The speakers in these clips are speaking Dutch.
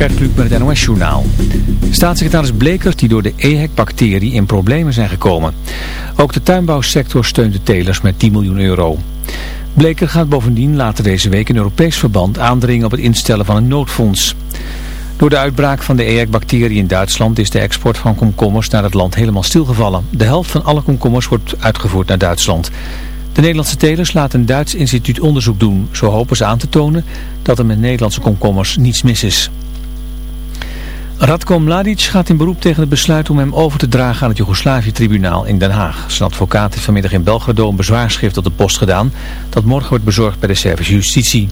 Gert met het NOS Journaal. Staatssecretaris Bleker die door de EHEC-bacterie in problemen zijn gekomen. Ook de tuinbouwsector steunt de telers met 10 miljoen euro. Bleker gaat bovendien later deze week in Europees verband aandringen op het instellen van een noodfonds. Door de uitbraak van de EHEC-bacterie in Duitsland is de export van komkommers naar het land helemaal stilgevallen. De helft van alle komkommers wordt uitgevoerd naar Duitsland. De Nederlandse telers laten een Duits instituut onderzoek doen. Zo hopen ze aan te tonen dat er met Nederlandse komkommers niets mis is. Radko Mladic gaat in beroep tegen het besluit om hem over te dragen aan het Joegoslavië-tribunaal in Den Haag. Zijn advocaat heeft vanmiddag in Belgrado een bezwaarschrift op de post gedaan dat morgen wordt bezorgd bij de Servische justitie.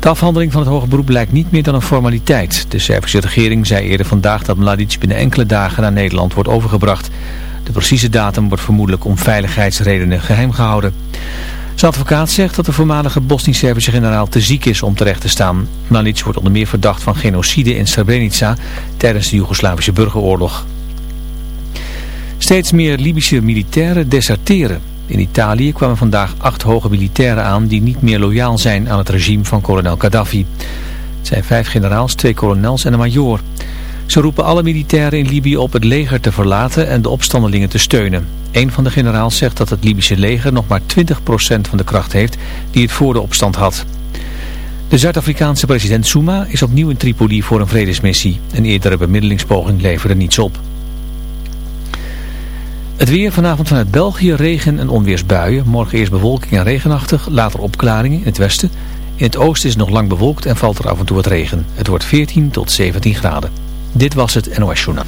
De afhandeling van het hoge beroep lijkt niet meer dan een formaliteit. De Servische regering zei eerder vandaag dat Mladic binnen enkele dagen naar Nederland wordt overgebracht. De precieze datum wordt vermoedelijk om veiligheidsredenen geheim gehouden. Zijn advocaat zegt dat de voormalige Bosnisch-Servische generaal te ziek is om terecht te staan. Mladic wordt onder meer verdacht van genocide in Srebrenica tijdens de Joegoslavische burgeroorlog. Steeds meer Libische militairen deserteren. In Italië kwamen vandaag acht hoge militairen aan die niet meer loyaal zijn aan het regime van kolonel Gaddafi. Het zijn vijf generaals, twee kolonels en een majoor. Ze roepen alle militairen in Libië op het leger te verlaten en de opstandelingen te steunen. Een van de generaals zegt dat het Libische leger nog maar 20% van de kracht heeft die het voor de opstand had. De Zuid-Afrikaanse president Zuma is opnieuw in Tripoli voor een vredesmissie. Een eerdere bemiddelingspoging leverde niets op. Het weer vanavond vanuit België regen en onweersbuien. Morgen eerst bewolking en regenachtig, later opklaringen in het westen. In het oosten is het nog lang bewolkt en valt er af en toe wat regen. Het wordt 14 tot 17 graden. Dit was het NOS Journaal.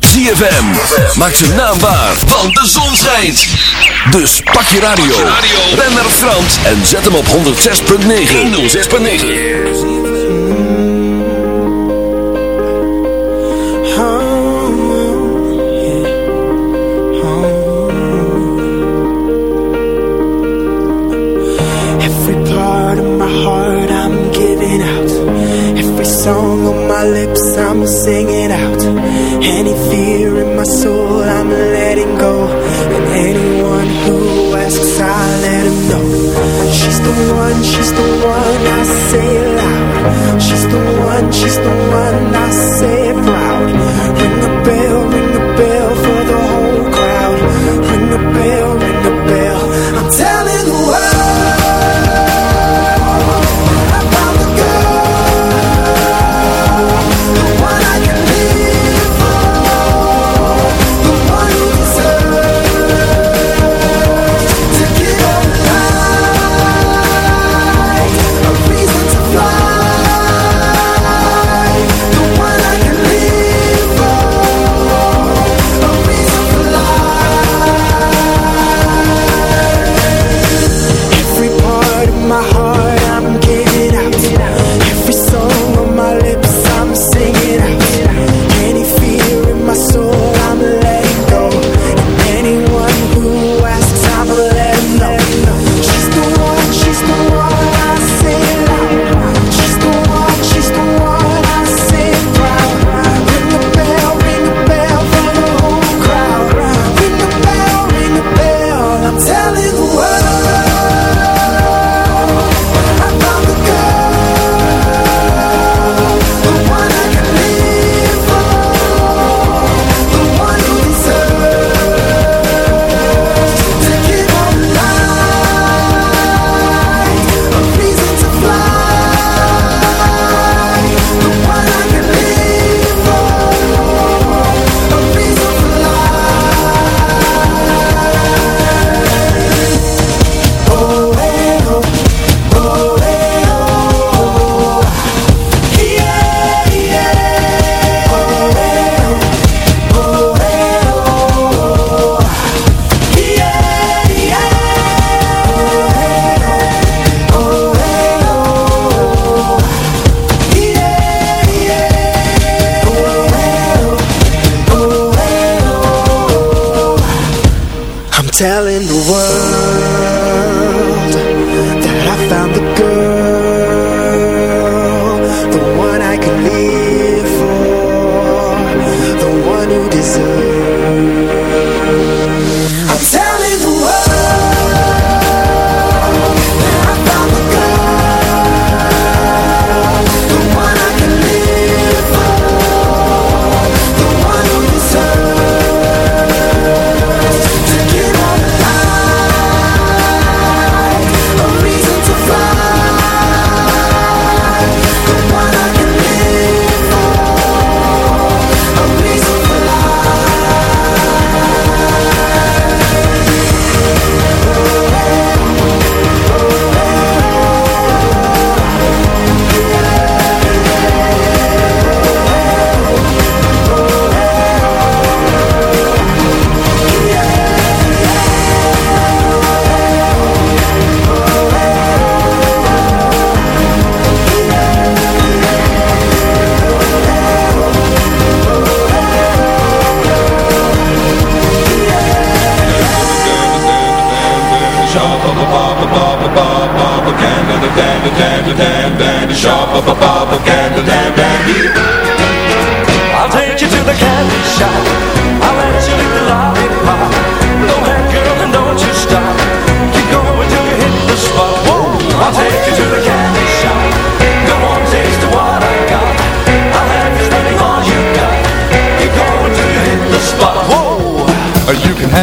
ZFM maakt zijn naam waar, want de zon schijnt. Dus pak je radio, ren naar Frans en zet hem op 106.9. 106.9 the one, she's the one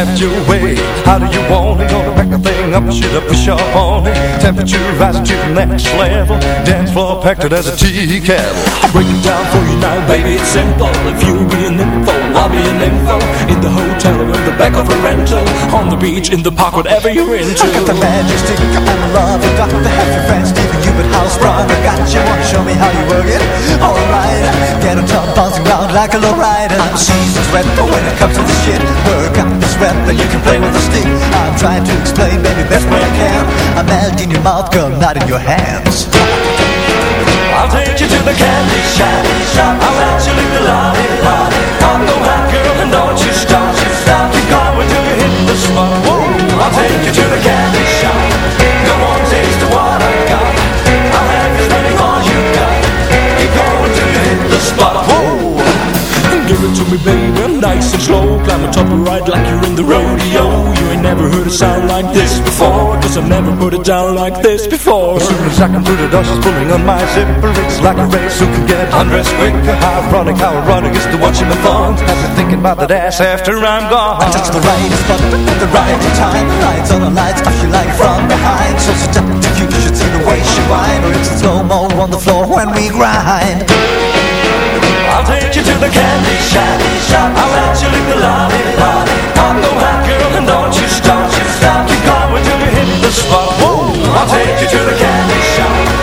have your way. How do you want it? Gonna back the thing up, shoot up, push up on it. Temperature rising to the next level. Dance floor packed it as a tea kettle. Break it down for you now, baby. It's simple. If you be an info, I'll be an info. In the hotel or in the back of a rental. On the beach, in the park, whatever you're into. I got the magic stick and love. You got have your friends, Stephen, you house. I got you, wanna show me how you work it? Alright, get on top, bouncing around like a low rider. I'm a seasoned vet, but when it comes to the shit, work out this rep and you can play with a stick. I'm trying to explain, baby, best way I can. I'm melting in your mouth, girl, not in your hands. I'll take you to the candy shop. I'll let you lick the lollipop. I'll go hot, girl, and don't you stop. Keep going till you hit the spot. Whoa! I'll take you to the candy shop. Hit the spot. Whoa! Give it to me, baby, nice and slow. Climb on top and ride like you're in the rodeo. You ain't never heard a sound like this before. Cause I've never put it down like this before. As soon as I come through the door, she's pulling on my zipper. It's like a race who can get undressed quicker. How ironic, how ironic is to watching the fun I've been thinking about that ass after I'm gone. I touch the right spot at the right time. The lights on the lights, I feel like from behind. So seductive, you should see the way she whine. Or it's a slow-mo on the floor when we grind I'll take you to the candy shop. I'll let you lick the lollipop. I'm no hot girl and don't you stop. Keep going till you hit the spot. Whoa! I'll take you to the candy shop.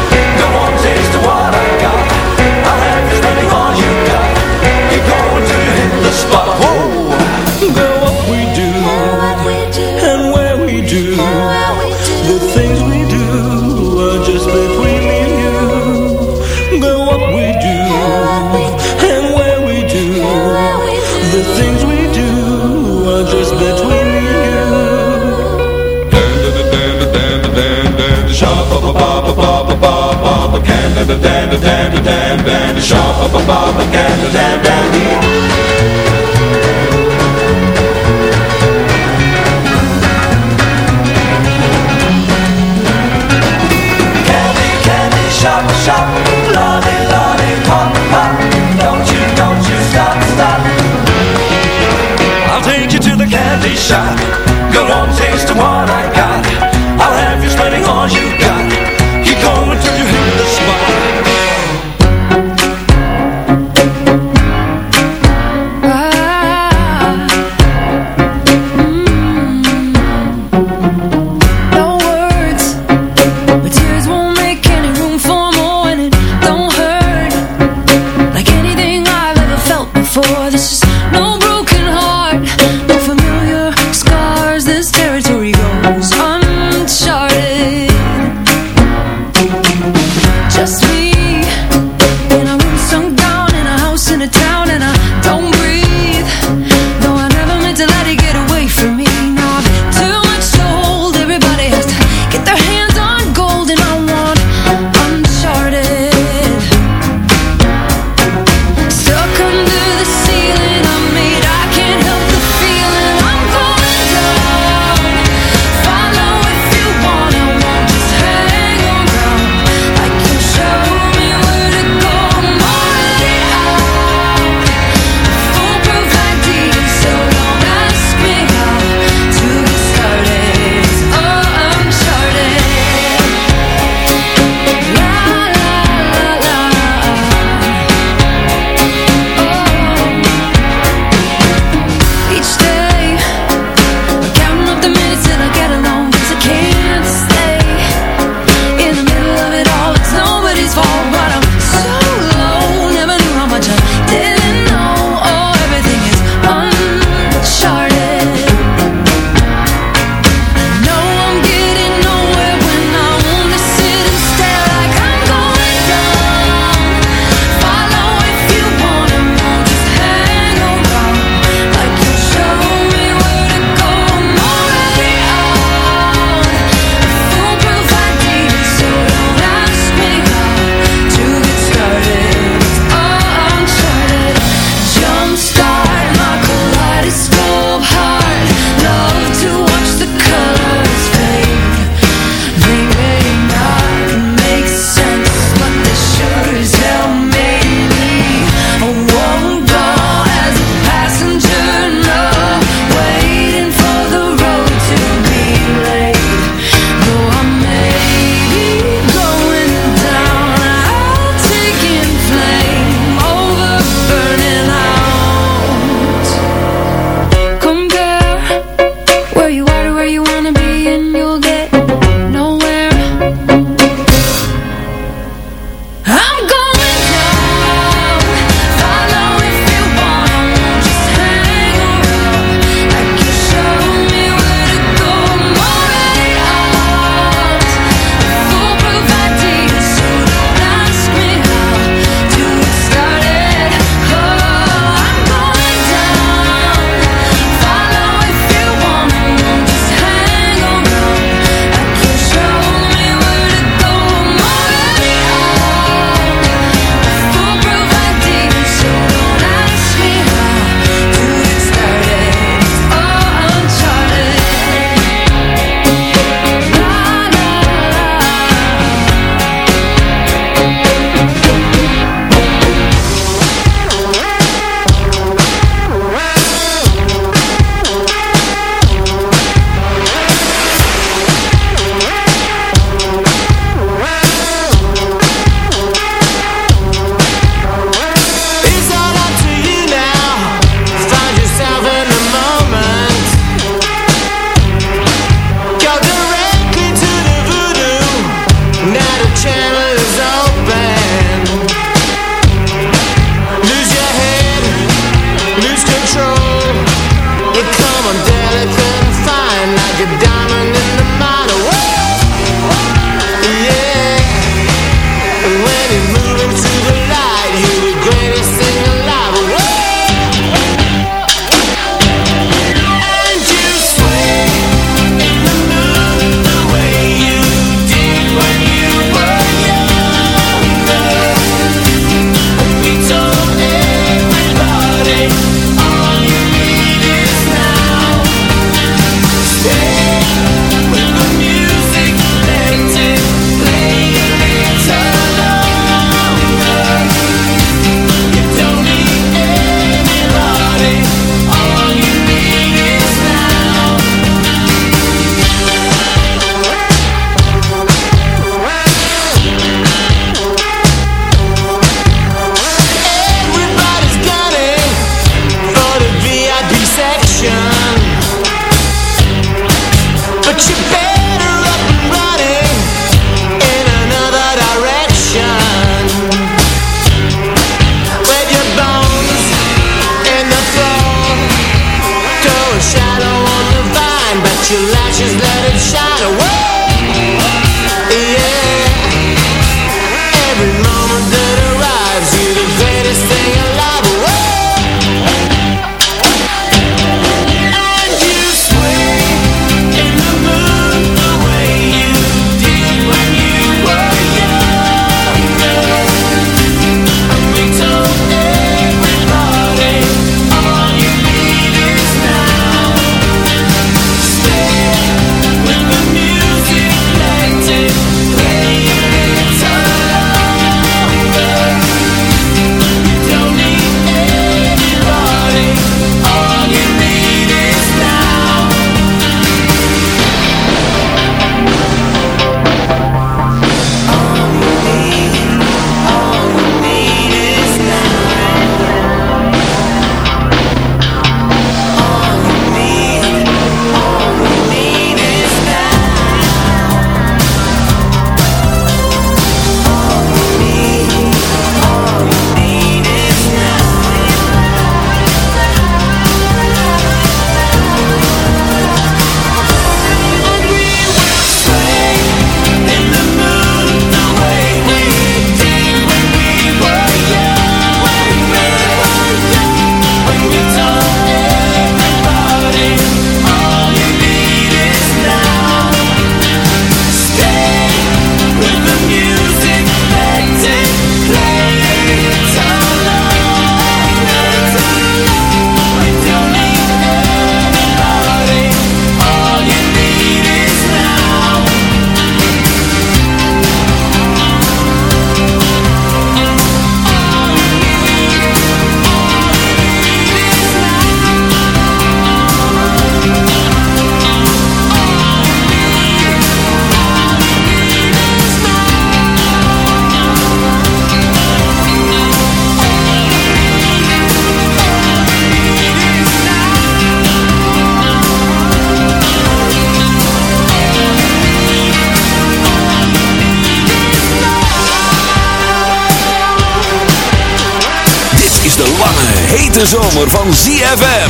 Candy, candy, shop, shop, lolly, lolly, pop, pop. Don't you, don't you stop, stop. I'll take you to the candy shop. Go on, taste of what I got. I'll have you spending all you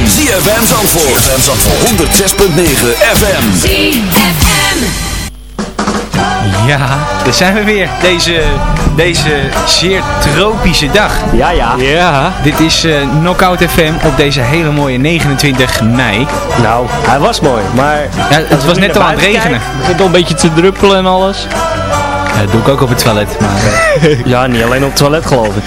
ZFM. Zandvoort. ZFM Zandvoort. 106.9 FM. ZFM. Ja, daar zijn we weer. Deze, deze zeer tropische dag. Ja, ja. Ja. Dit is eh Knockout FM op deze hele mooie 29 mei. Nou, hij was mooi, maar... Ja, het was net al aan het regenen. Het begint al een beetje te druppelen en alles. Ja, dat doe ik ook op het toilet. Maar, eh, Ja, niet alleen op het toilet geloof ik.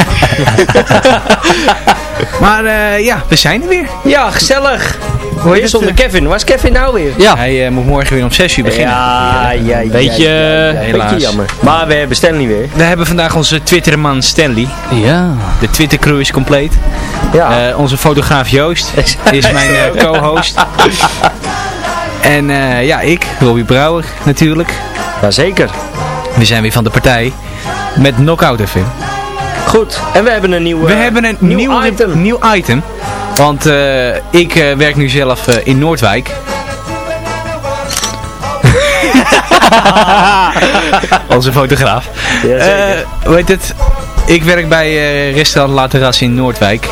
maar eh, ja, we zijn er weer. Ja, gezellig. Hoor je zonder Kevin? Waar is Kevin nou weer? Ja. Hij eh, moet morgen weer om 6 uur beginnen. Ja, ja, ja. Beetje, ja, ja, ja. helaas. Beetje jammer. Maar we hebben Stanley weer. We hebben vandaag onze Twitterman Stanley. Ja. De Twitter crew is compleet. Ja. Eh, onze fotograaf Joost is mijn eh, co-host. en eh, ja, ik, Robbie Brouwer natuurlijk. Jazeker. We zijn weer van de partij met Knockout FM. Goed. En we hebben een nieuw, We hebben een nieuw nieuw item. Nieuw item. Want eh, ik eh, werk nu zelf eh, in Noordwijk. Onze fotograaf. Hoe heet het? Ik werk bij restaurant La Terrasse in Noordwijk.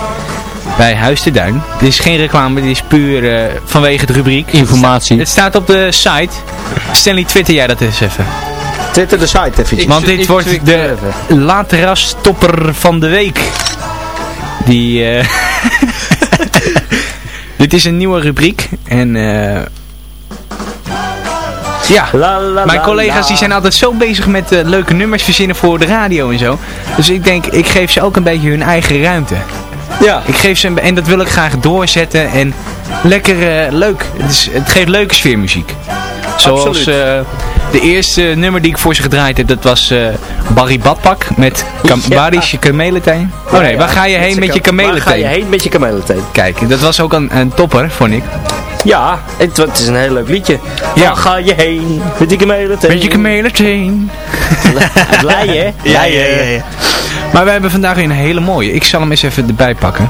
Bij Huis de Duin. Dit is geen reclame, dit is puur eh, vanwege de rubriek. Informatie. Het staat op de site. Stanley, twitter jij dat eens even. Twitter de site eventjes. Want dit wordt de La Terrasse topper van de week. Die... eh, dit is een nieuwe rubriek. En... eh ja, La, la, mijn collega's la. die zijn altijd zo bezig met eh, leuke nummers verzinnen voor de radio en zo. Dus ik denk, ik geef ze ook een beetje hun eigen ruimte. Ja. Ik geef ze en dat wil ik graag doorzetten en lekker eh, leuk. Het, is, het geeft leuke sfeermuziek. Zoals eh, de eerste nummer die ik voor ze gedraaid heb, dat was eh, Barry Badpak met kam Ja. Waar is je kamelenteen? Oh nee, waar ga je heen met je Waar ga je kamelenteen? heen met je kamelenteen? Kijk, dat was ook een, een topper, vond ik. Ja, het, het is een heel leuk liedje. Ja. Waar ga je heen met die kamelenteen? Met je. Blij hè? Ja, ja, ja, ja. Maar we hebben vandaag weer een hele mooie. Ik zal hem eens even erbij pakken.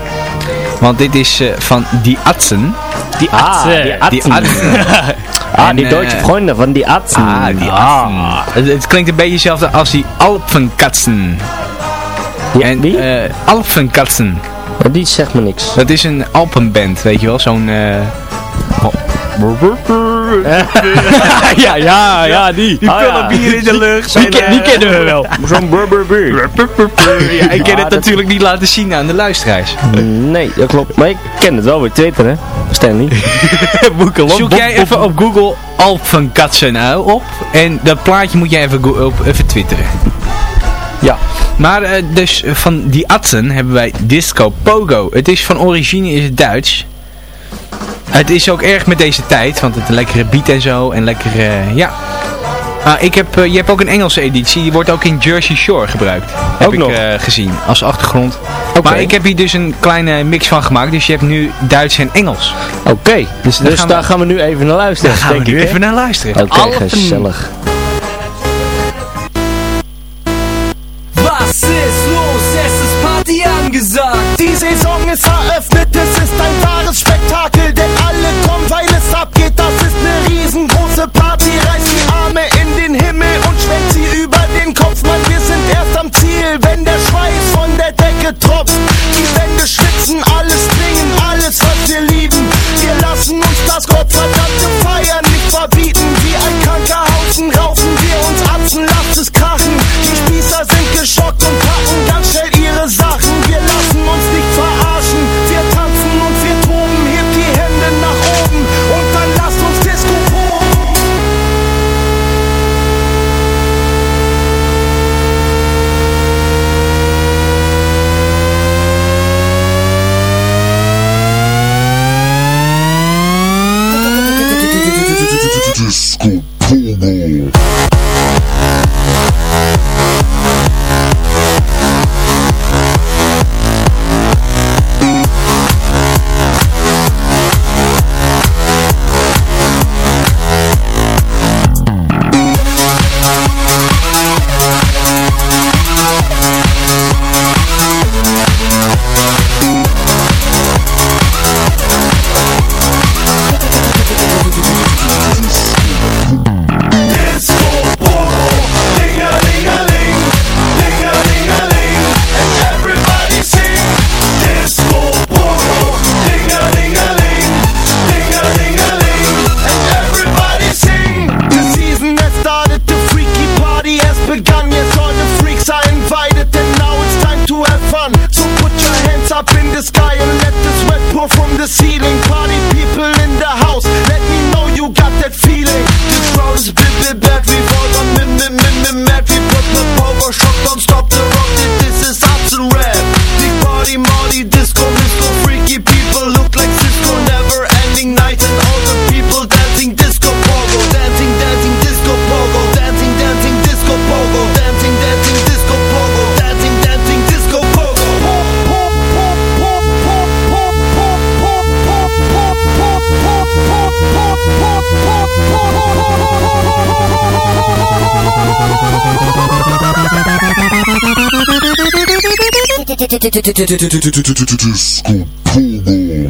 Want dit is eh, van Die Atzen. Die artsen. die Die. Atzen. Ah, En, die eh, Duitse vrienden van die artsen. Ah, die Atzen. Het, het klinkt een beetje hetzelfde als die Alpenkatzen. Ja, En, wie? eh, Alpenkatzen. Die zegt me niks. Dat is een Alpenband, weet je wel? Zo'n... ja, ja, ja, die. Die Ah, ja. bier in de lucht. Die, die kennen we wel. Zo'n burber bier. Ja, ik kan Ah, het dat- natuurlijk niet laten zien aan de luisteraars. Nee, dat klopt. Maar ik ken het wel weer Twitter, hè? Stanley. Zoek jij even op Google Alpenkatzen nou op. En dat plaatje moet jij even, op, even twitteren. Ja. Maar eh, dus van die Atzen hebben wij Disco Pogo. Het is van origine is het Duits. Het is ook erg met deze tijd, want het een lekkere beat en zo. En lekker, eh, ja. Ah, ik heb, eh, je hebt ook een Engelse editie, die wordt ook in Jersey Shore gebruikt. Heb Ook ik nog? eh, gezien, als achtergrond. Oké. Maar ik heb hier dus een kleine mix van gemaakt, dus je hebt nu Duits en Engels. Oké, dus, daar gaan we- daar gaan we nu even naar luisteren, Daar gaan denk we nu ik, even naar luisteren. Oké, gezellig. Was ist los? Es ist Party angesagt. Die Saison ist eröffnet, es ist ein wahres Spektakel, Tropf, die Wände schwitzen alle. Disco Pogo.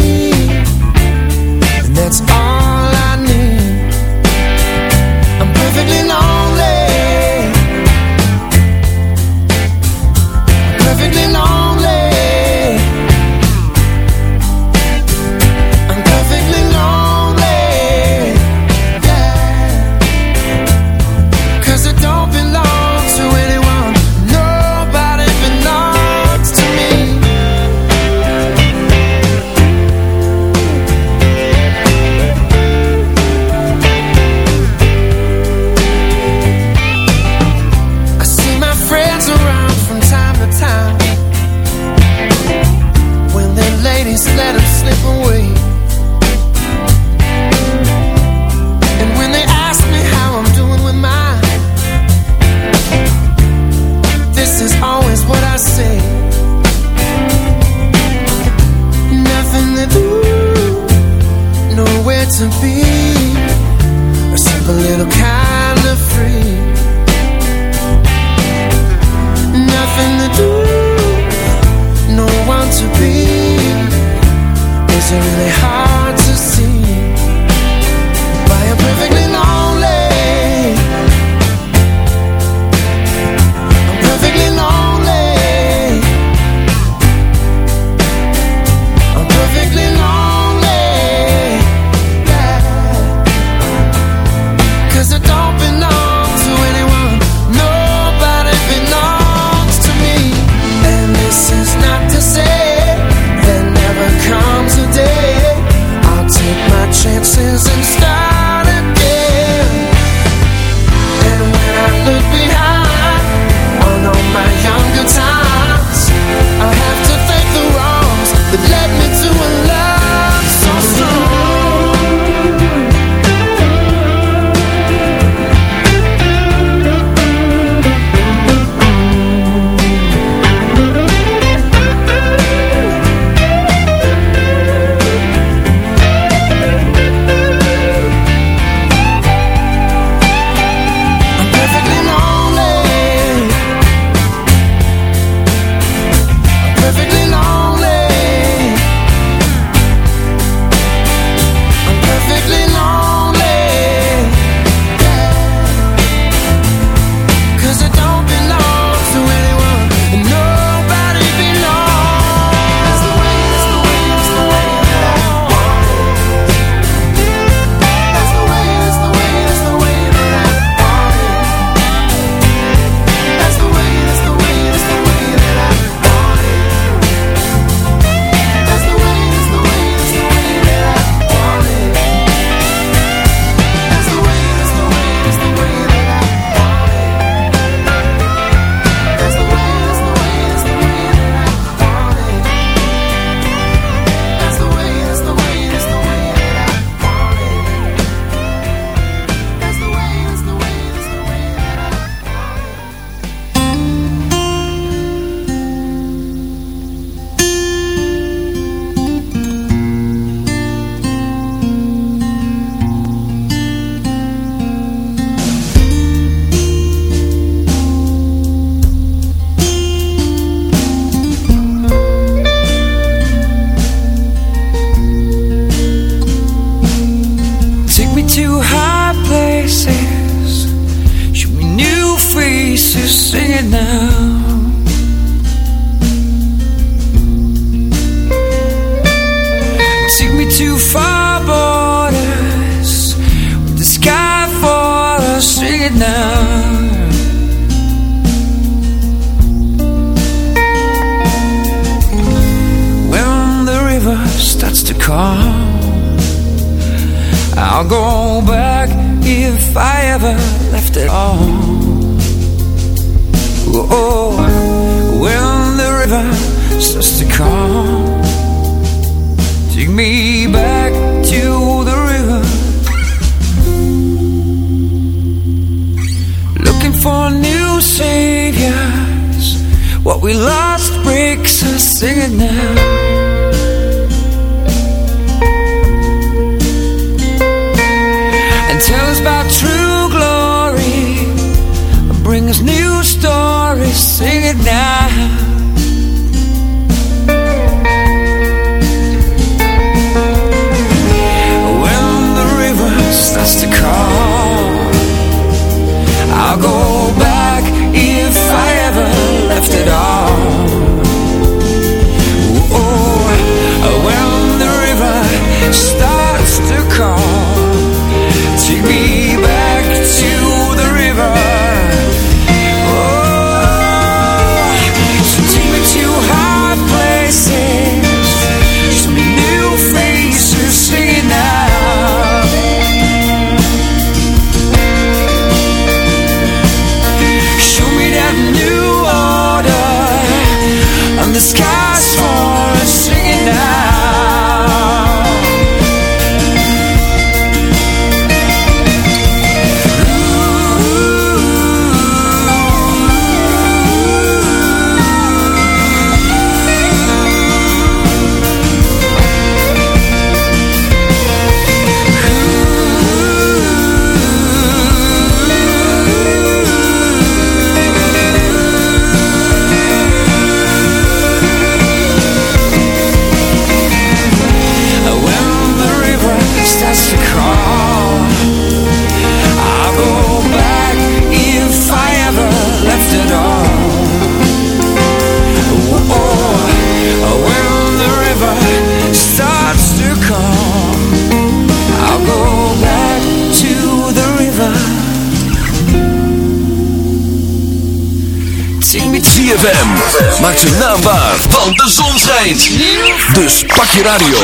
pak je radio.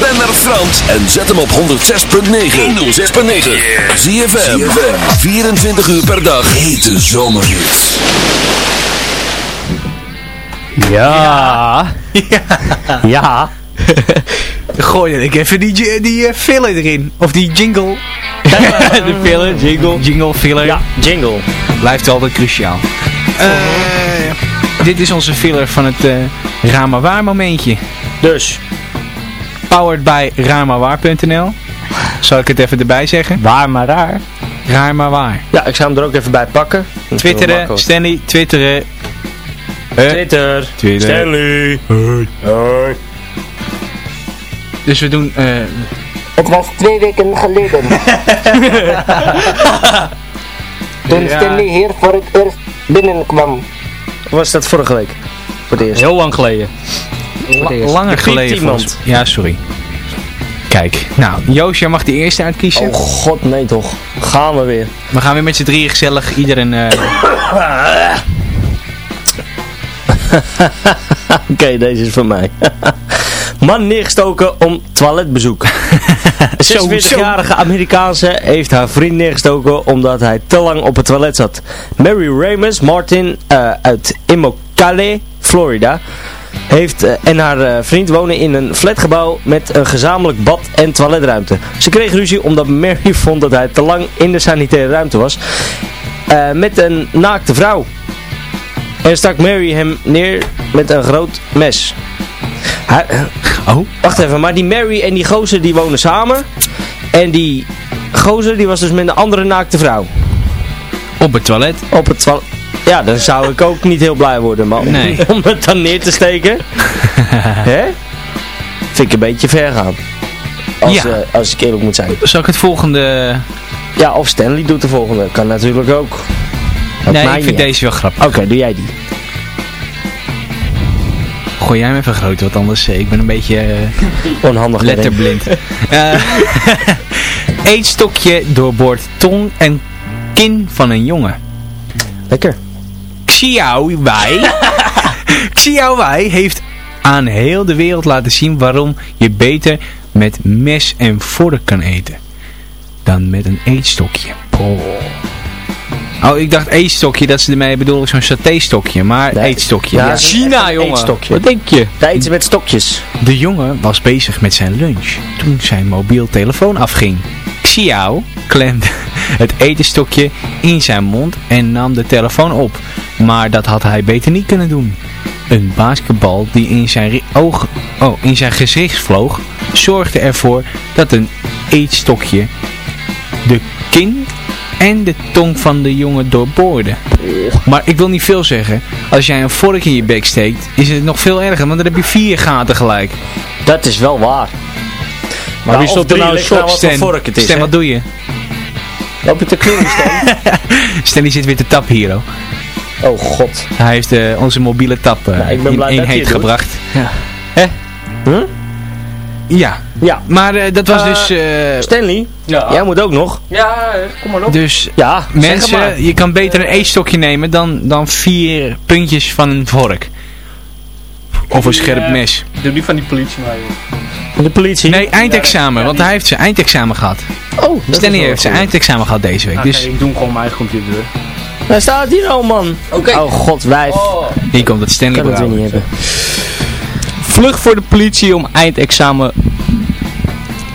Ben naar Frans en zet hem op 106.9. 106.9. CFM. 24 uur per dag. Hete zomerhits. Ja. Ja. Gooi ik even die, die eh, filler erin. Of die jingle. de filler, jingle. Jingle, filler. Ja, jingle. Blijft altijd cruciaal. Eh, dit is onze filler van het eh Ramawaar momentje. Dus, Powered by ramawaar.nl Zal ik het even erbij zeggen? waar maar raar. Raar maar waar. Ja, ik zou hem er ook even bij pakken. Dat Twitteren. Stanley, twitteren. Eh, Twitter. Twitter. Stanley. Hoi. dus we doen... eh, Het was twee weken geleden. Toen Ja. Stanley hier voor het eerst binnenkwam. Was dat vorige week? Voor het eerst. Heel lang geleden. La- langer Er geleden Ja, sorry. Kijk, nou, Joost, jij mag de eerste uitkiezen. Oh god, nee toch. Gaan we weer. We gaan weer met z'n drieën gezellig iedereen... eh Oké, deze is voor mij. Man neergestoken om toiletbezoek. Een 46-jarige Amerikaanse heeft haar vriend neergestoken omdat hij te lang op het toilet zat. Mary Ramos Martin eh, uit Immokalee, Florida, heeft eh, en haar eh, vriend wonen in een flatgebouw met een gezamenlijk bad en toiletruimte. Ze kreeg ruzie omdat Mary vond dat hij te lang in de sanitaire ruimte was eh, met een naakte vrouw. En stak Mary hem neer met een groot mes. Hij, oh? Wacht even, maar die Mary en die gozer die wonen samen. En die gozer die was dus met een andere naakte vrouw. Op het toilet? Op het toilet. Ja, dan zou ik ook niet heel blij worden, man. Nee. Om het dan neer te steken. Hè? Vind ik een beetje ver gaan. Als, Ja. eh, als ik eerlijk moet zijn. Zal ik het volgende... Ja, of Stanley doet de volgende. Kan natuurlijk ook. Dat nee, ik vind niet deze wel grappig. Oké, doe jij die. Gooi jij hem even groot, want anders... eh, ik ben een beetje... eh, Onhandig. Letterblind. Eh, eetstokje doorboort tong en kin van een jongen. Lekker. Xiao Wei. Xiao Wei heeft aan heel de wereld laten zien waarom je beter met mes en vork kan eten. Dan met een eetstokje. Oh. Oh, ik dacht eetstokje, dat ze ermee bedoelen zo'n satéstokje, maar Nee. eetstokje. Ja, China, jongen. eetstokje. Wat denk je? Daar eten ze met stokjes. De jongen was bezig met zijn lunch toen zijn mobiel telefoon afging. Xiao klemde het etenstokje in zijn mond en nam de telefoon op. Maar dat had hij beter niet kunnen doen. Een basketbal die in zijn, oog, oh, in zijn gezicht vloog, zorgde ervoor dat een eetstokje de kin en de tong van de jongen doorboorde. Maar ik wil niet veel zeggen. Als jij een vork in je bek steekt, is het nog veel erger, want dan heb je vier gaten gelijk. Dat is wel waar. Maar wie stond er nou voor Stan, vork hè? wat doe je? Loop je te kleuren, Stan? Stan die zit weer te tappen hier. oh. Oh god. Hij heeft eh, onze mobiele tap Nou, ik ben in eenheid gebracht. Ja. Hè? Huh? Ja. Ja. Maar eh, dat was dus... eh, Stanley, Ja. jij moet ook nog. Ja, kom maar op. dus Ja, zeg het maar. mensen, je kan beter een eetstokje nemen dan, dan vier puntjes van een vork. Of een scherp mes. Doe die van die politie maar, joh. De politie. Nee, eindexamen, want hij heeft zijn eindexamen gehad. Oh, dat Stanley is wel heeft zijn eindexamen gehad deze week. Dus ik doe hem gewoon mijn eigen computer. Waar staat hier nou, man? Oké. Oh god, wijf. hier komt het Stanley kan het weer niet hebben. Vlucht voor de politie om eindexamen...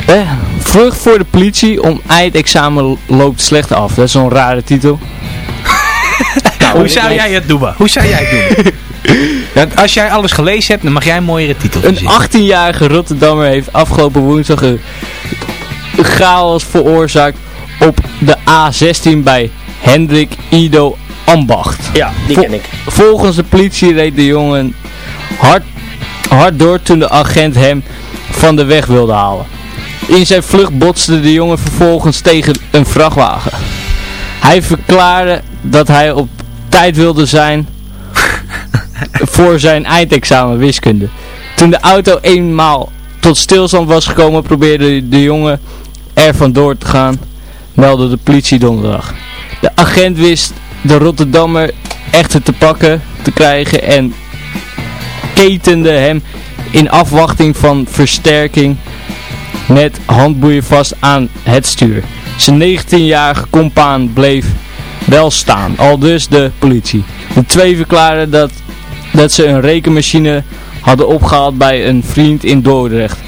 Eh, vlucht voor de politie om eindexamen loopt slecht af. Dat is zo'n rare titel. Hoe zou jij het doen? Hoe zou jij het doen? Dat als jij alles gelezen hebt, dan mag jij een mooiere titel Een verzinnen. 18-jarige Rotterdammer heeft afgelopen woensdag een chaos veroorzaakt op de A16 bij Hendrik Ido Ambacht. Ja, die Vol- ken ik. Volgens de politie reed de jongen hard, hard door toen de agent hem van de weg wilde halen. In zijn vlucht botste de jongen vervolgens tegen een vrachtwagen. Hij verklaarde dat hij op tijd wilde zijn voor zijn eindexamen wiskunde. Toen de auto eenmaal tot stilstand was gekomen probeerde de jongen er vandoor te gaan, meldde de politie donderdag. De agent wist de Rotterdammer echter te pakken te krijgen en ketende hem in afwachting van versterking met handboeien vast aan het stuur. Zijn 19-jarige compaan bleef wel staan, al dus de politie. De twee verklaarden dat, dat ze een rekenmachine hadden opgehaald bij een vriend in Dordrecht.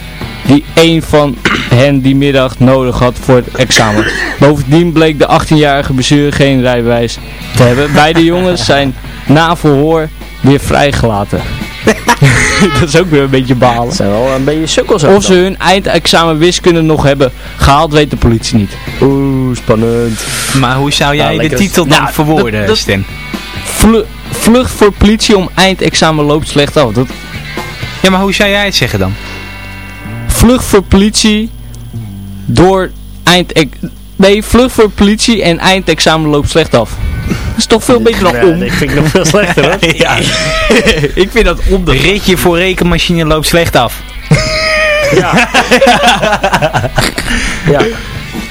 Die een van hen die middag nodig had voor het examen. Bovendien bleek de 18-jarige bestuurder geen rijbewijs te hebben. Beide jongens zijn na verhoor weer vrijgelaten. dat is ook weer een beetje balen. Het zijn wel een beetje sukkels Of ze hun eindexamen wiskunde nog hebben gehaald, weet de politie niet. Oeh, spannend. Maar hoe zou jij Ja, de titel dan Nou, verwoorden, dat- dat-? Vlu- vlucht voor politie om eindexamen loopt slecht af. Dat, Ja, maar hoe zou jij het zeggen dan? vlucht voor politie door eind... Nee, vlucht voor politie en eindexamen loopt slecht af. Is toch veel beter dan Ja, om. dat vind ik nog veel slechter hoor. ja. ik vind dat om de... Ritje voor rekenmachine loopt slecht af. Ja.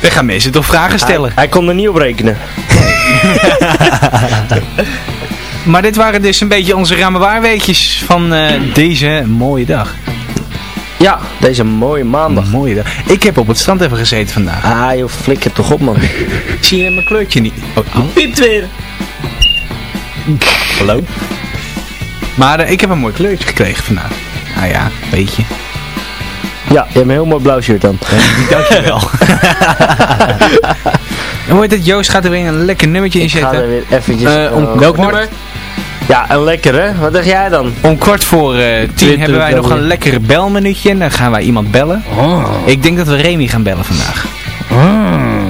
Dan gaan mensen toch vragen stellen. Hij kon er niet op rekenen. Maar dit waren dus een beetje onze ramenwaarweetjes van eh, deze mooie dag. Ja, deze mooie maandag. Een mooie dag. Ik heb op het strand even gezeten vandaag. Ah joh, flikker toch op man. Zie je mijn kleurtje niet? Oh. Piept weer. Hallo? Maar eh, ik heb een mooi kleurtje gekregen vandaag. Nou ja, weet je. Ja, je hebt een heel mooi blauw shirt dan. Dankjewel. En hoe heet het? Joost gaat er weer een lekker nummertje Ik ga er inzetten. weer eventjes... Eh, om welk nummer? Ja, een lekker hè? Wat dacht jij dan? Om kwart voor eh, tien Twitter hebben wij nog een lekker belminuutje. En dan gaan wij iemand bellen. Ik denk dat we Remy gaan bellen vandaag.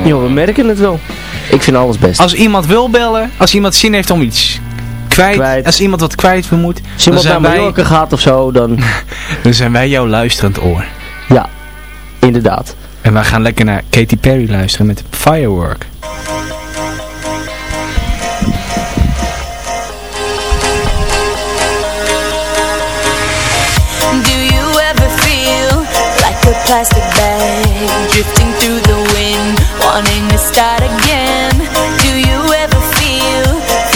Joh, we merken het wel. Ik vind alles best. Als iemand wil bellen, als iemand zin heeft om iets kwijt, Kwijt. als iemand wat kwijt moet, Als dan iemand naar zijn, wij, Mallorca gaat of zo, dan... dan zijn wij jouw luisterend oor. ja, inderdaad. En wij gaan lekker naar Katy Perry luisteren met Firework. Do you ever feel like a plastic bag drifting through the wind, wanting to start again?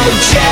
jet lag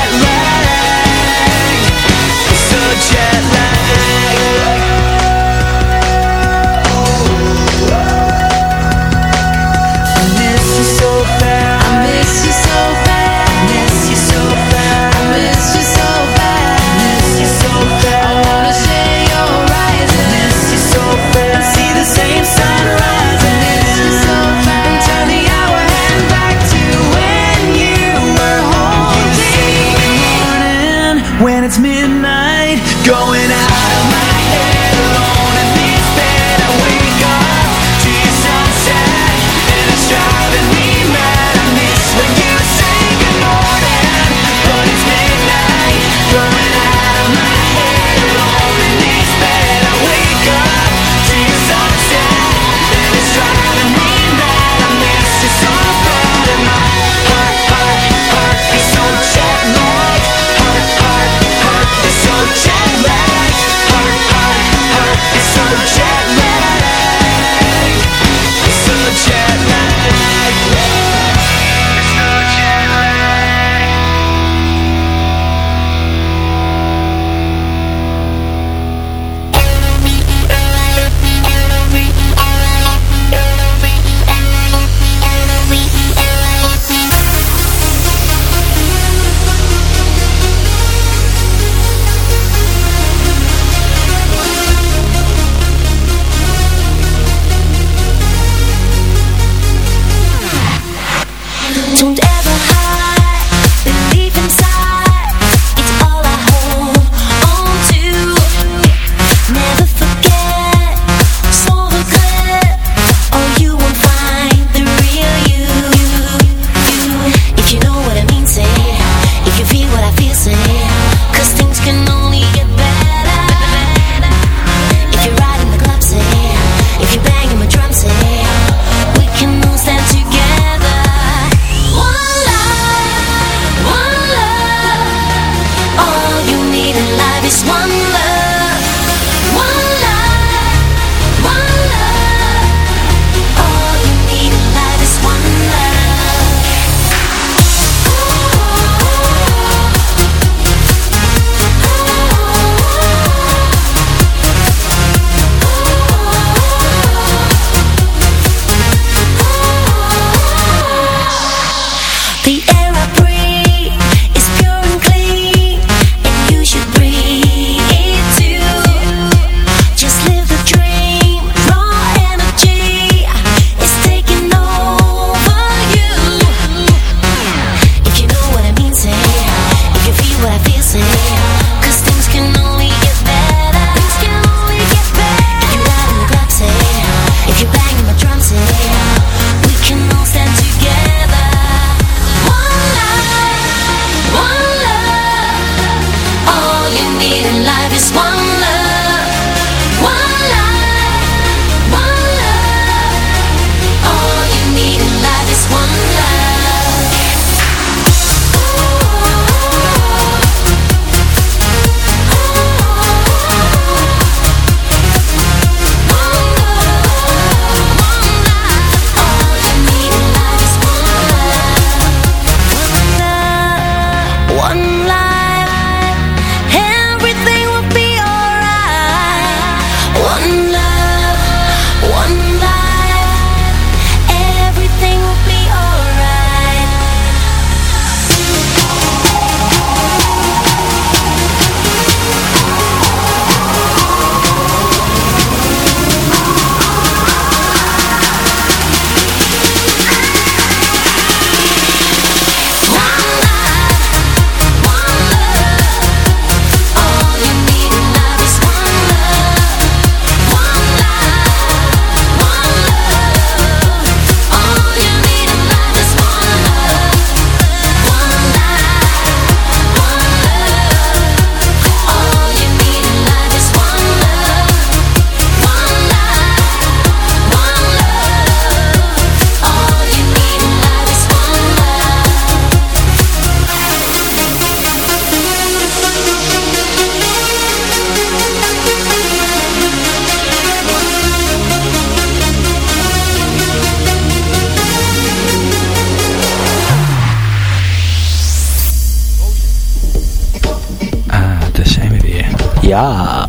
Ja,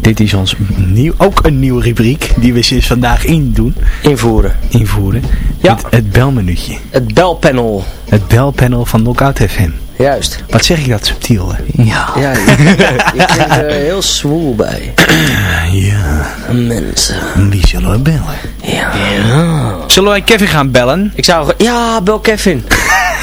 Dit is ons nieuw, ook een nieuwe rubriek die we sinds vandaag in doen, invoeren. invoeren. Ja. Het, het belmenuutje. Het belpanel. Het belpanel van Knockout FM. Juist. Wat zeg ik dat subtiel, hè? Ja. Ja, je klinkt er heel zwoel bij. Ja. Mensen. Wie zullen we bellen? Ja. Zullen wij Kevin gaan bellen? Ik zou... Ja, bel Kevin.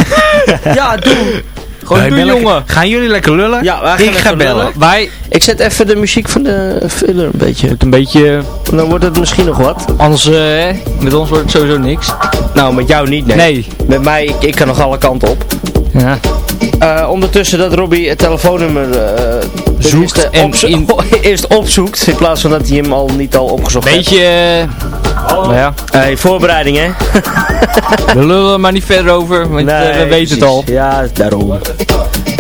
ja, doe. Gewoon Wij doen, bellen- jongen. Gaan jullie lekker lullen? Ja, wij gaan ik ga bellen. lullen. Wij, Ik zet even de muziek van de filler een beetje. het een beetje, Dan wordt het misschien nog wat. anders, eh, hè, met ons wordt het sowieso niks. Nou, met jou niet, nee. Nee. Met mij, ik, ik kan nog alle kanten op. Ja. Eh, ondertussen dat Robbie het telefoonnummer eh, Zoekt eerste en in- eerst opzoekt. In plaats van dat hij hem al niet al opgezocht Beetje, eh, nou ja, heeft. Hey, voorbereiding hè? we lullen er maar niet verder over, want we weten het al. Ja, daarom.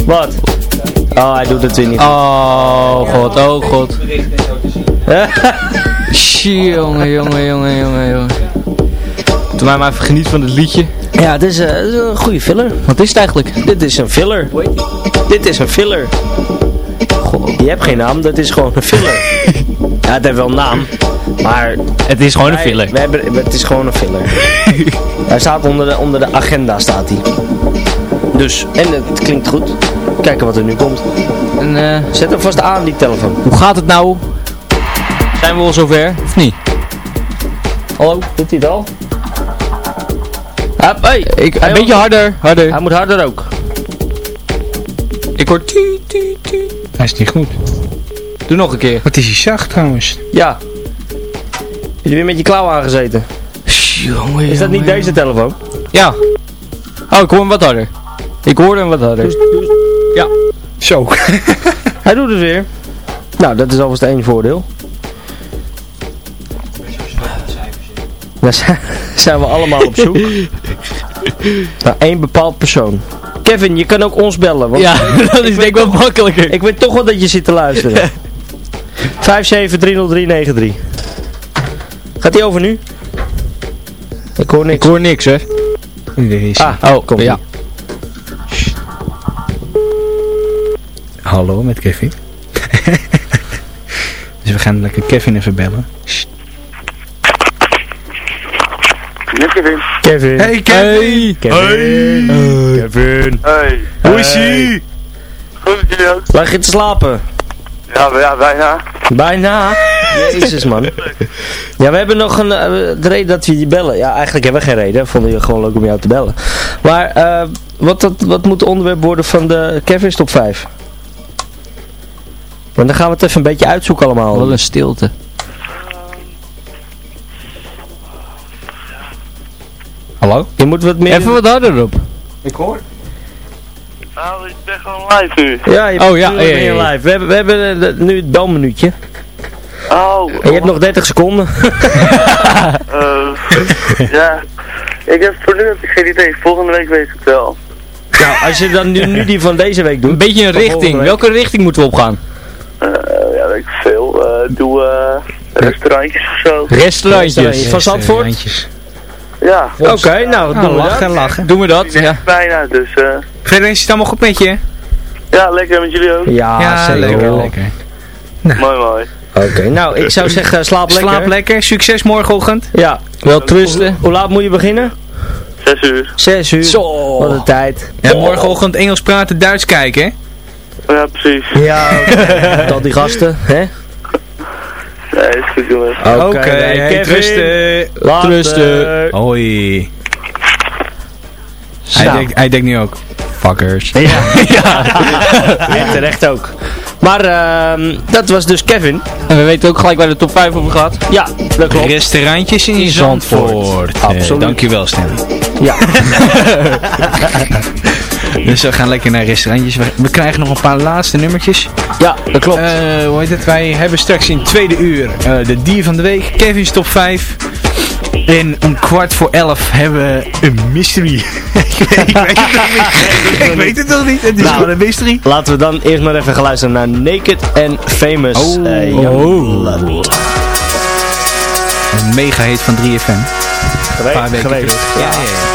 Wat? Oh, hij doet het weer niet. Oh god, oh god. Shit, jongen, jongen, jongen, jongen, jongen. Doe mij maar even genieten van het liedje. Ja, het is, eh, is een goede filler. Wat is het eigenlijk? Dit is een filler. Dit is een filler. Goh, je hebt geen naam, dat is gewoon een filler. ja, het heeft wel een naam. Maar Het is gewoon een filler. wij hebben, het is gewoon een filler. hij staat onder de, onder de agenda, staat hij. Dus, en het klinkt goed. Kijken wat er nu komt. En, eh, Zet hem vast aan, die telefoon. hoe gaat het nou? Zijn we al zover, of niet? Hallo, doet hij het al? Hup, hey. Ik, een beetje harder, harder. Hij moet harder ook. Ik hoor tu, tu, tu. Hij is niet goed. Doe nog een keer. Wat is hij zacht trouwens? Ja. Heb je weer met je klauw aangezeten? Jongen, Is dat niet deze telefoon? Ja. Oh, ik hoor hem wat harder. Ik hoorde hem wat harder. Ja. Zo. Hij doet het weer. Nou, dat is alvast één voordeel. Daar zijn, zijn we allemaal op zoek. Naar één bepaald persoon. Kevin, je kan ook ons bellen. Want Ja, dat is denk ik wel makkelijker. ik weet toch wel dat je zit te luisteren. 5730393. Gaat die over nu? Ik hoor Ik niks. hoor niks, hè. Ah, Oh, komt ja. Hallo met Kevin. dus we gaan lekker Kevin even bellen. Met Kevin. Kevin. Hey Kevin! Hey. Kevin. Kevin. Hey. Hoe is ie? Goed met jullie ook? Lag je te slapen? Ja, ja, bijna. Bijna. Jezus man. Ja, we hebben nog een eh, de reden dat we je bellen. Ja, eigenlijk hebben we geen reden. Vonden je gewoon leuk om jou te bellen. Maar eh, wat, wat, wat moet het onderwerp worden van de Kevin's top 5? Want dan gaan we het even een beetje uitzoeken allemaal. Wat een stilte. Hallo? Je moet wat meer... Even wat harder op. Nou, ik ben gewoon live nu. Ja, je Oh, ja, ja, ja, ja. live. We hebben, we hebben eh, nu het belminuutje. Oh. En je hebt nog 30 seconden. eh, ja. Ik heb voor nu heb ik geen idee. Volgende week weet ik het wel. nou, als je dan nu, nu die van deze week doet. Een beetje een richting. Welke richting moeten we opgaan? Eh, ja, weet ik veel. Eh, doe eh, restaurantjes of zo. Restaurantjes. Van Zandvoort? Restaurantjes. Ja. Oké, nou, doen we lachen, dat. lachen. Doen we dat? Ja. Bijna, dus eh Verder is het allemaal goed met je? ja, lekker met jullie ook. Ja, zeker. lekker, lekker. Mooi, mooi. Oké, nou, ik zou zeggen, slaap lekker. Slaap lekker, succes morgenochtend. Ja. Wel trusten. Hoe laat moet je beginnen? Zes uur. Zes uur. Zo. Wat een tijd. Ja, morgenochtend Engels praten, Duits kijken, hè? Ja, precies. Ja, oké. Tot die gasten, hè? Nee, is goed jongens. Oké, hey, Kevin. trusten. Later. Trusten. Hoi. Hij, denkt, hij denkt nu ook, fuckers. Ja, ja. terecht ook. Maar ehm, dat was dus Kevin. En we weten ook gelijk waar de top 5 over gaat. Ja, dat klopt. Restaurantjes in, In Zandvoort. Zandvoort. Eh, Absoluut. dankjewel, Stanley. Ja. Dus we gaan lekker naar restaurantjes. We, krijgen nog een paar laatste nummertjes. ja, dat klopt. Eh, hoe heet het? Wij hebben straks in tweede uur eh, de dier van de week. Kevin's top 5. En om kwart voor elf hebben we een mystery. ik, weet, ik weet het nog niet. ik weet het nog niet. Het is Nou. gewoon een mystery. Laten we dan eerst maar even gaan luisteren naar Naked and Famous. Oh. Young Blood. Een mega hit van 3FM. Een paar weken geweest. terug. Ja. Ja,